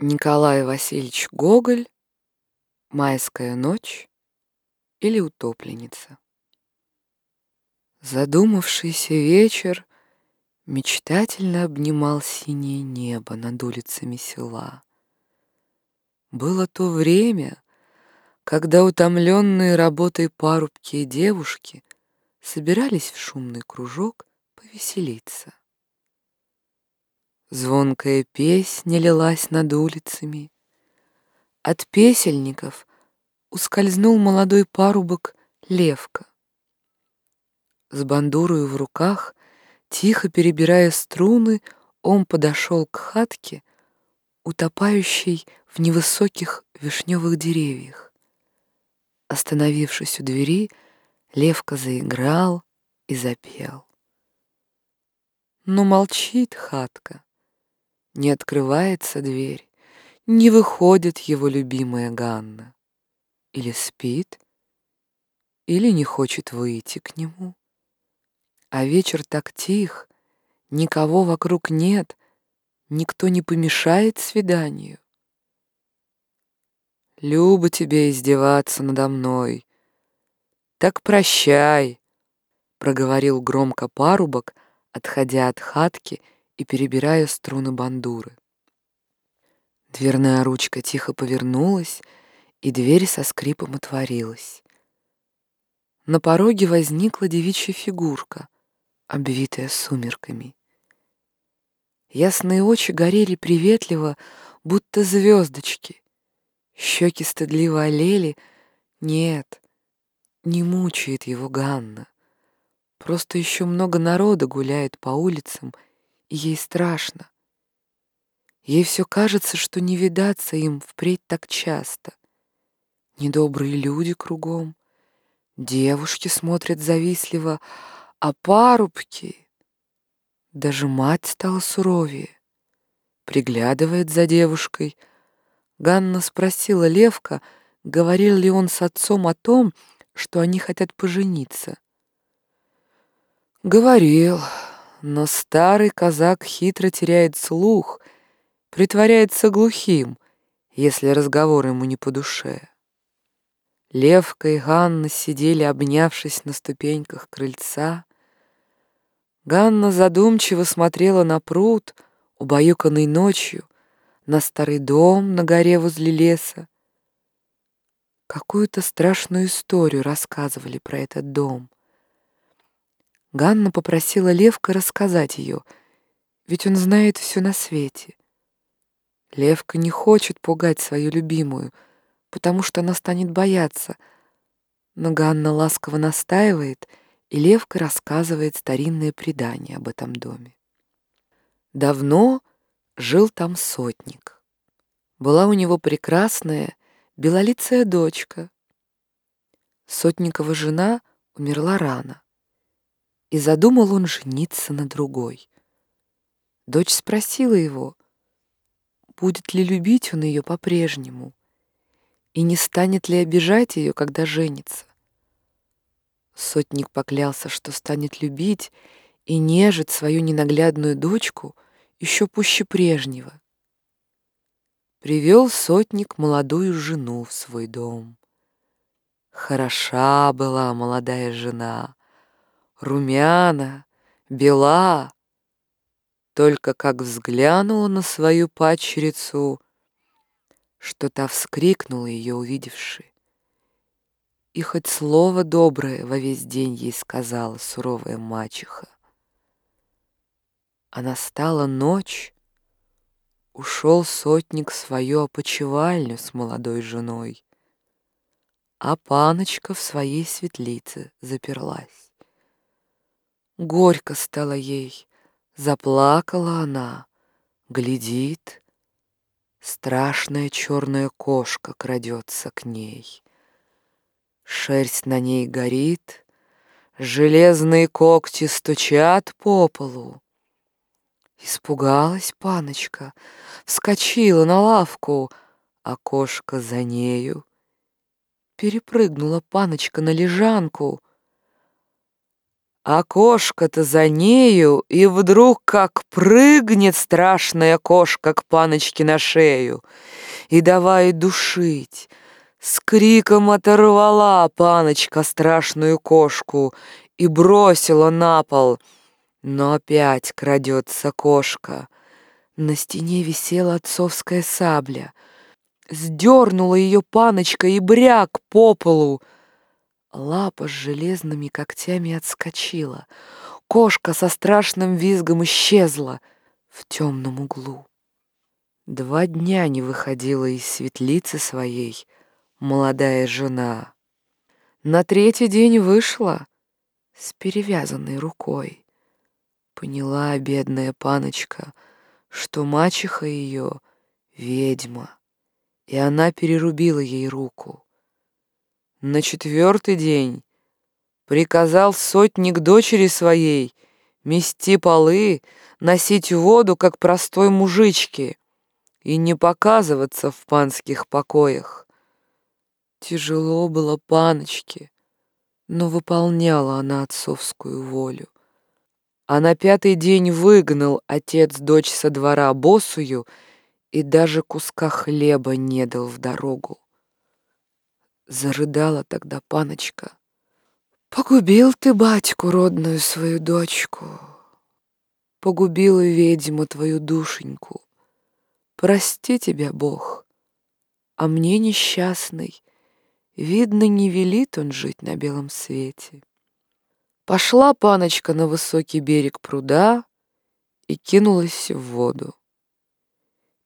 Николай Васильевич Гоголь «Майская ночь» или «Утопленница». Задумавшийся вечер мечтательно обнимал синее небо над улицами села. Было то время, когда утомленные работой парубки и девушки собирались в шумный кружок повеселиться. Звонкая песня лилась над улицами. От песельников ускользнул молодой парубок Левка. С бандурою в руках, тихо перебирая струны, он подошел к хатке, утопающей в невысоких вишневых деревьях. Остановившись у двери, Левка заиграл и запел. Но молчит хатка. Не открывается дверь, не выходит его любимая Ганна. Или спит, или не хочет выйти к нему. А вечер так тих, никого вокруг нет, никто не помешает свиданию. Любо тебе издеваться надо мной. Так прощай, проговорил громко парубок, отходя от хатки и перебирая струны бандуры. Дверная ручка тихо повернулась, и дверь со скрипом отворилась. На пороге возникла девичья фигурка, обвитая сумерками. Ясные очи горели приветливо, будто звездочки. Щеки стыдливо олели. Нет, не мучает его Ганна. Просто еще много народа гуляет по улицам — ей страшно. Ей все кажется, что не видаться им впредь так часто. Недобрые люди кругом, девушки смотрят завистливо, а парубки... Даже мать стала суровее, приглядывает за девушкой. Ганна спросила Левка, говорил ли он с отцом о том, что они хотят пожениться. «Говорил», но старый казак хитро теряет слух, притворяется глухим, если разговор ему не по душе. Левка и Ганна сидели, обнявшись на ступеньках крыльца. Ганна задумчиво смотрела на пруд, убаюканный ночью, на старый дом на горе возле леса. Какую-то страшную историю рассказывали про этот дом. Ганна попросила Левка рассказать ее, ведь он знает все на свете. Левка не хочет пугать свою любимую, потому что она станет бояться, но Ганна ласково настаивает, и Левка рассказывает старинное предание об этом доме. Давно жил там сотник. Была у него прекрасная белолицая дочка. Сотникова жена умерла рано и задумал он жениться на другой. Дочь спросила его, будет ли любить он ее по-прежнему, и не станет ли обижать ее, когда женится. Сотник поклялся, что станет любить и нежить свою ненаглядную дочку еще пуще прежнего. Привел сотник молодую жену в свой дом. Хороша была молодая жена, румяна, бела. Только как взглянула на свою падчерицу, что та вскрикнула ее, увидевши. И хоть слово доброе во весь день ей сказала суровая мачеха. А настала ночь, ушел сотник в свою опочивальню с молодой женой, а паночка в своей светлице заперлась. Горько стало ей, заплакала она, глядит, страшная черная кошка крадется к ней. Шерсть на ней горит, железные когти стучат по полу. Испугалась паночка, вскочила на лавку, а кошка за нею. Перепрыгнула паночка на лежанку — Кошка-то за нею, и вдруг как прыгнет страшная кошка к паночке на шею и давай душить. С криком оторвала паночка страшную кошку и бросила на пол. Но опять крадется кошка. На стене висела отцовская сабля. Сдернула ее паночка и бряк по полу. Лапа с железными когтями отскочила. Кошка со страшным визгом исчезла в темном углу. Два дня не выходила из светлицы своей молодая жена. На третий день вышла с перевязанной рукой. Поняла бедная паночка, что мачеха ее — ведьма, и она перерубила ей руку. На четвертый день приказал сотник дочери своей мести полы, носить воду, как простой мужички, и не показываться в панских покоях. Тяжело было паночке, но выполняла она отцовскую волю. А на пятый день выгнал отец дочь со двора босую и даже куска хлеба не дал в дорогу. Зарыдала тогда паночка. Погубил ты, батьку, родную свою дочку. Погубила ведьма твою душеньку. Прости тебя, Бог. А мне несчастный, видно, не велит он жить на белом свете. Пошла паночка на высокий берег пруда и кинулась в воду.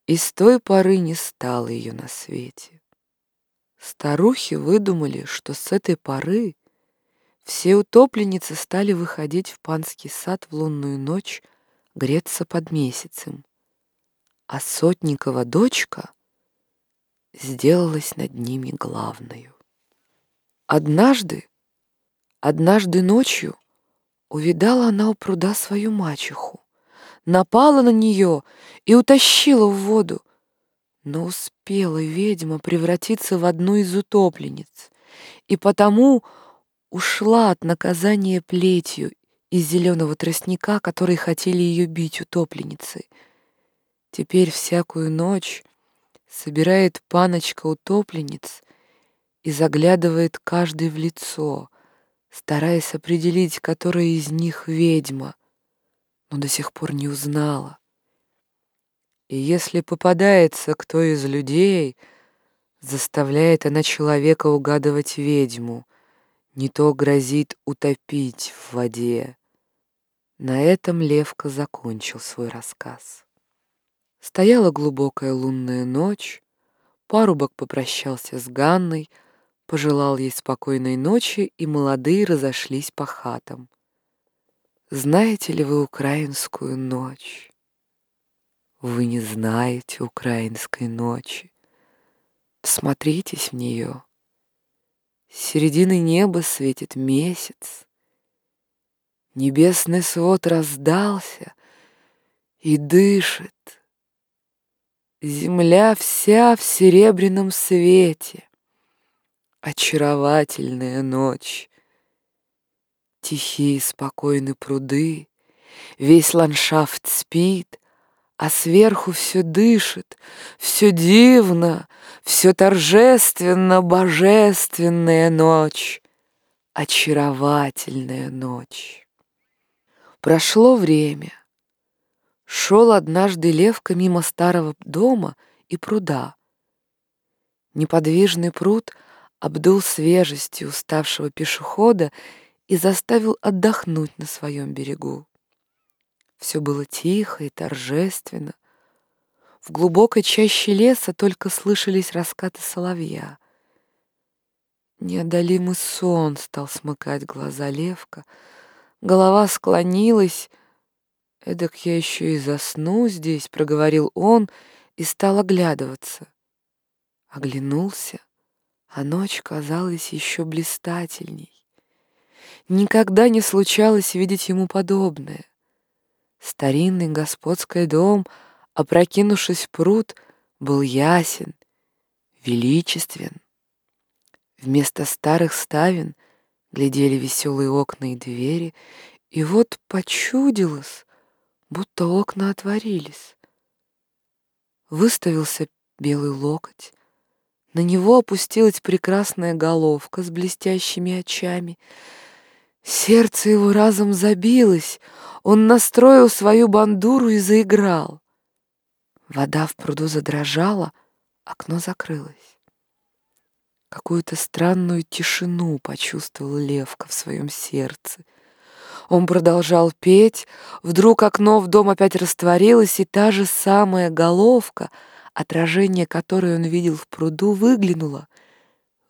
И с той поры не стало ее на свете. Старухи выдумали, что с этой поры все утопленницы стали выходить в панский сад в лунную ночь греться под месяцем, а Сотникова дочка сделалась над ними главною. Однажды, однажды ночью увидала она у пруда свою мачеху, напала на нее и утащила в воду, но успела ведьма превратиться в одну из утопленниц, и потому ушла от наказания плетью из зеленого тростника, которые хотели ее бить утопленницей. Теперь всякую ночь собирает паночка утопленниц и заглядывает каждый в лицо, стараясь определить, которая из них ведьма, но до сих пор не узнала. И если попадается кто из людей, заставляет она человека угадывать ведьму, не то грозит утопить в воде. На этом Левка закончил свой рассказ. Стояла глубокая лунная ночь, парубок попрощался с Ганной, пожелал ей спокойной ночи, и молодые разошлись по хатам. Знаете ли вы украинскую ночь? Вы не знаете украинской ночи. Всмотритесь в нее. С середины неба светит месяц. Небесный свод раздался и дышит. Земля вся в серебряном свете. Очаровательная ночь. Тихие спокойны пруды, Весь ландшафт спит, а сверху все дышит, все дивно, все торжественно, божественная ночь, очаровательная ночь. Прошло время. Шел однажды Левка мимо старого дома и пруда. Неподвижный пруд обдул свежестью уставшего пешехода и заставил отдохнуть на своем берегу. Все было тихо и торжественно. В глубокой чаще леса только слышались раскаты соловья. Неодолимый сон стал смыкать глаза Левка. Голова склонилась. «Эдак я еще и засну здесь», — проговорил он и стал оглядываться. Оглянулся, а ночь казалась еще блистательней. Никогда не случалось видеть ему подобное. Старинный господский дом, опрокинувшись в пруд, был ясен, величествен. Вместо старых ставен глядели веселые окна и двери, и вот почудилось, будто окна отворились. Выставился белый локоть, на него опустилась прекрасная головка с блестящими очами. Сердце его разом забилось, он настроил свою бандуру и заиграл. Вода в пруду задрожала, окно закрылось. Какую-то странную тишину почувствовал Левка в своем сердце. Он продолжал петь, вдруг окно в дом опять растворилось, и та же самая головка, отражение которой он видел в пруду, выглянула,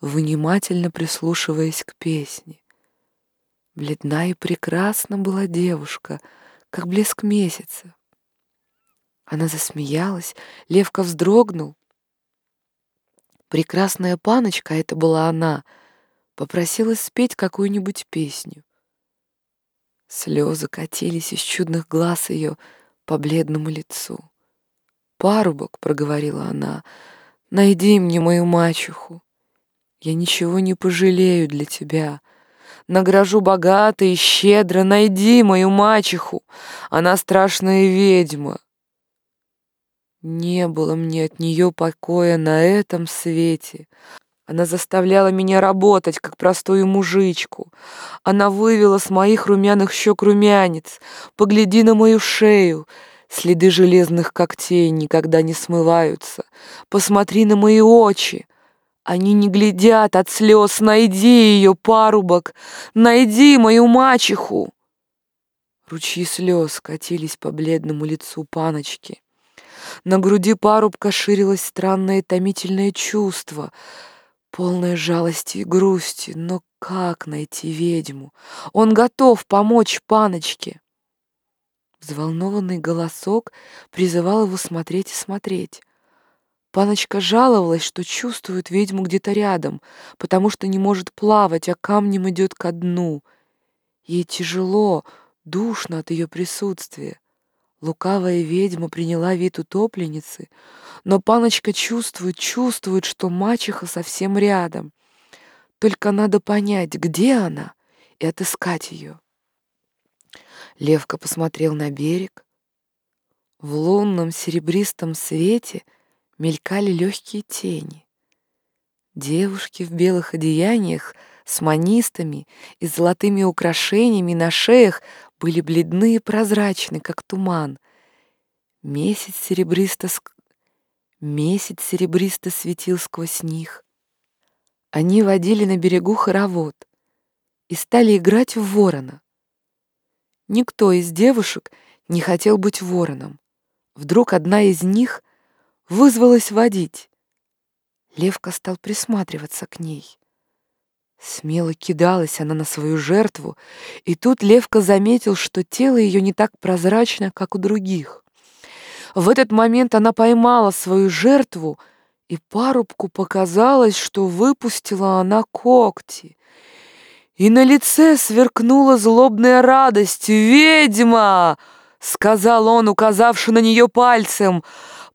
внимательно прислушиваясь к песне. Бледна и прекрасна была девушка, как блеск месяца. Она засмеялась, Левка вздрогнул. Прекрасная паночка, это была она, попросилась спеть какую-нибудь песню. Слезы катились из чудных глаз ее по бледному лицу. «Парубок», — проговорила она, — «найди мне мою мачеху. Я ничего не пожалею для тебя. Награжу богато и щедро, найди мою мачеху. Она страшная ведьма. Не было мне от нее покоя на этом свете. Она заставляла меня работать, как простую мужичку. Она вывела с моих румяных щек румянец. Погляди на мою шею. Следы железных когтей никогда не смываются. Посмотри на мои очи. Они не глядят от слез. Найди ее, парубок. Найди мою мачеху. Ручьи слез катились по бледному лицу паночки. На груди парубка ширилось странное томительное чувство, полное жалости и грусти. Но как найти ведьму? Он готов помочь паночке. Взволнованный голосок призывал его смотреть и смотреть. Паночка жаловалась, что чувствует ведьму где-то рядом, потому что не может плавать, а камнем идет ко дну. Ей тяжело, душно от ее присутствия. Лукавая ведьма приняла вид утопленницы, но паночка чувствует, чувствует, что мачеха совсем рядом. Только надо понять, где она, и отыскать ее. Левка посмотрел на берег. В лунном серебристом свете мелькали легкие тени. Девушки в белых одеяниях с манистами и золотыми украшениями на шеях были бледны и прозрачны, как туман. Месяц серебристо, ск... Месяц серебристо светил сквозь них. Они водили на берегу хоровод и стали играть в ворона. Никто из девушек не хотел быть вороном. Вдруг одна из них вызвалась водить. Левка стал присматриваться к ней. Смело кидалась она на свою жертву, и тут Левка заметил, что тело ее не так прозрачно, как у других. В этот момент она поймала свою жертву, и парубку показалось, что выпустила она когти. И на лице сверкнула злобная радость. «Ведьма!» — сказал он, указавши на нее пальцем.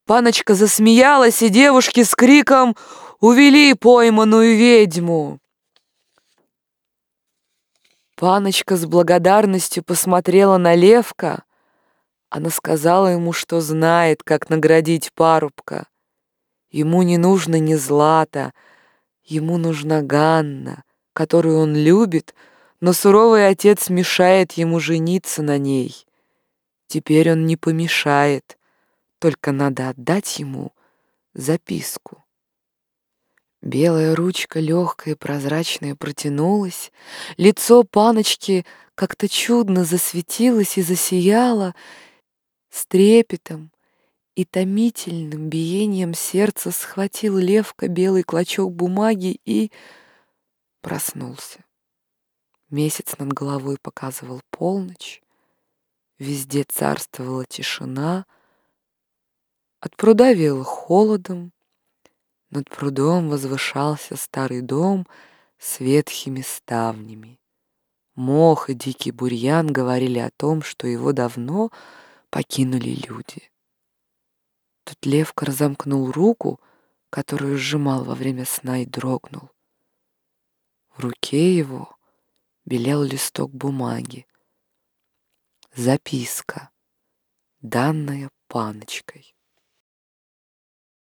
Паночка засмеялась, и девушки с криком увели пойманную ведьму. Паночка с благодарностью посмотрела на Левка. Она сказала ему, что знает, как наградить парубка. Ему не нужно ни злата, ему нужна Ганна, которую он любит, но суровый отец мешает ему жениться на ней. Теперь он не помешает, только надо отдать ему записку. Белая ручка, легкая и прозрачная, протянулась. Лицо паночки как-то чудно засветилось и засияло с трепетом и томительным биением сердца схватил Левка белый клочок бумаги и проснулся. Месяц над головой показывал полночь, везде царствовала тишина, от пруда веяло холодом, над прудом возвышался старый дом с ветхими ставнями. Мох и дикий бурьян говорили о том, что его давно покинули люди. Тут Левка разомкнул руку, которую сжимал во время сна, и дрогнул. В руке его белел листок бумаги. Записка, данная паночкой.